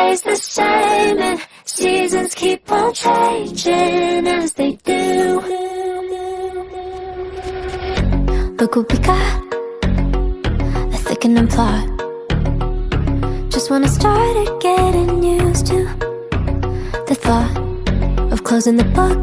stays the same and seasons keep on changing as they do. Look what we got, a thickening plot. Just when I started getting used to the thought of closing the book,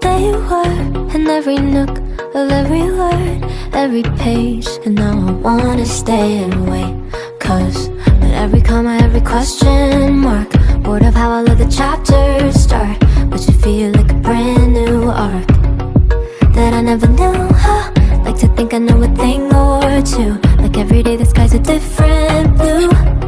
there you were, in every nook of every word, every page. And now I wanna stay and wait, cause every comma, every question mark, bored of how all of the chapters start, but you feel like a brand new arc that I never knew. Huh? Like to think I know a thing or two. Like every day the sky's a different blue.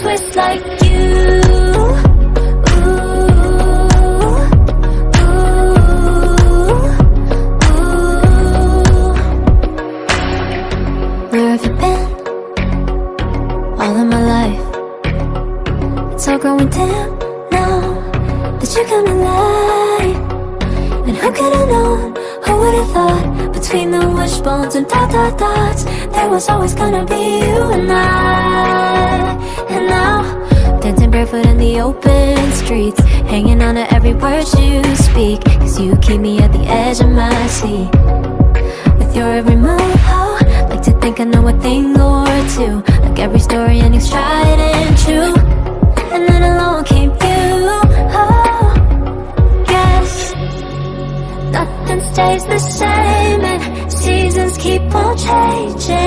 Twist like you. Where have you been? All of my life. It's all growing dim now that you're coming alive. And who could have known? Who would have thought? Between the wishbones and dot dot dots, there was always gonna be you and I. Now, dancing barefoot in the open streets, hanging on to every word you speak. Cause you keep me at the edge of my seat. With your every move, oh, like to think I know a thing or two. Like every story ending's tried and true. And then along came you. Oh, guess nothing stays the same and seasons keep on changing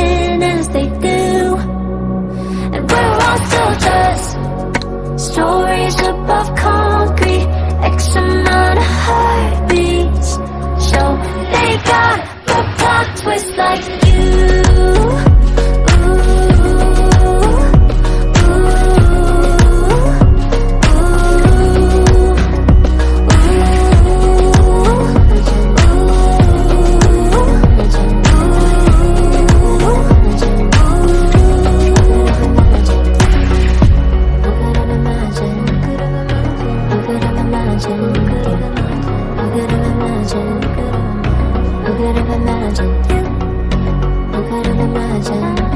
じ。